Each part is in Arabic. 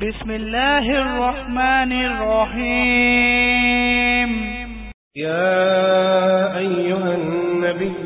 بسم الله الرحمن الرحيم. يا أيها النبي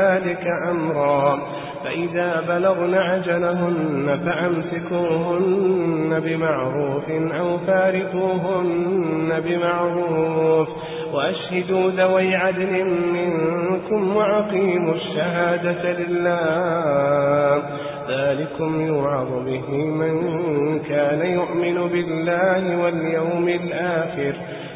أمرا. فإذا بلغن عجلهن فأمسكوهن بمعروف أو فارقوهن بمعروف وأشهدوا ذوي عدل منكم وعقيموا الشهادة لله. ذلكم يوعظ به من كان يؤمن بالله واليوم الآخر.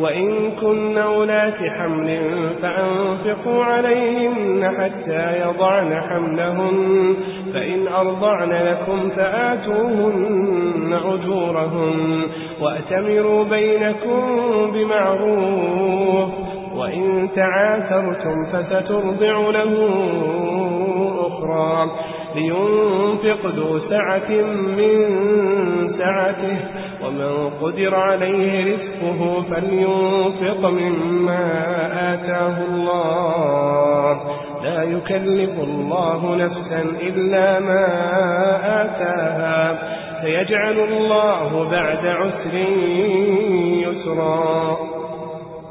وإن كن أولات حمل فأنفقوا عليهن حتى يضعن حملهن فإن أرضعن لكم فآتوهن أجورهن وأتمروا بينكم بمعروف وإن تعاثرتم فسترضع له أخرى. لينفق ذو سعة من سعته ومن قدر عليه رزقه فلينفق مما آتاه الله. لا يكلف الله نفسا إلا ما آتاها. سيجعل الله بعد عسر يسرا.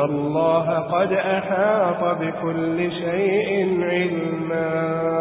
الله قد أحاط بكل شيء علما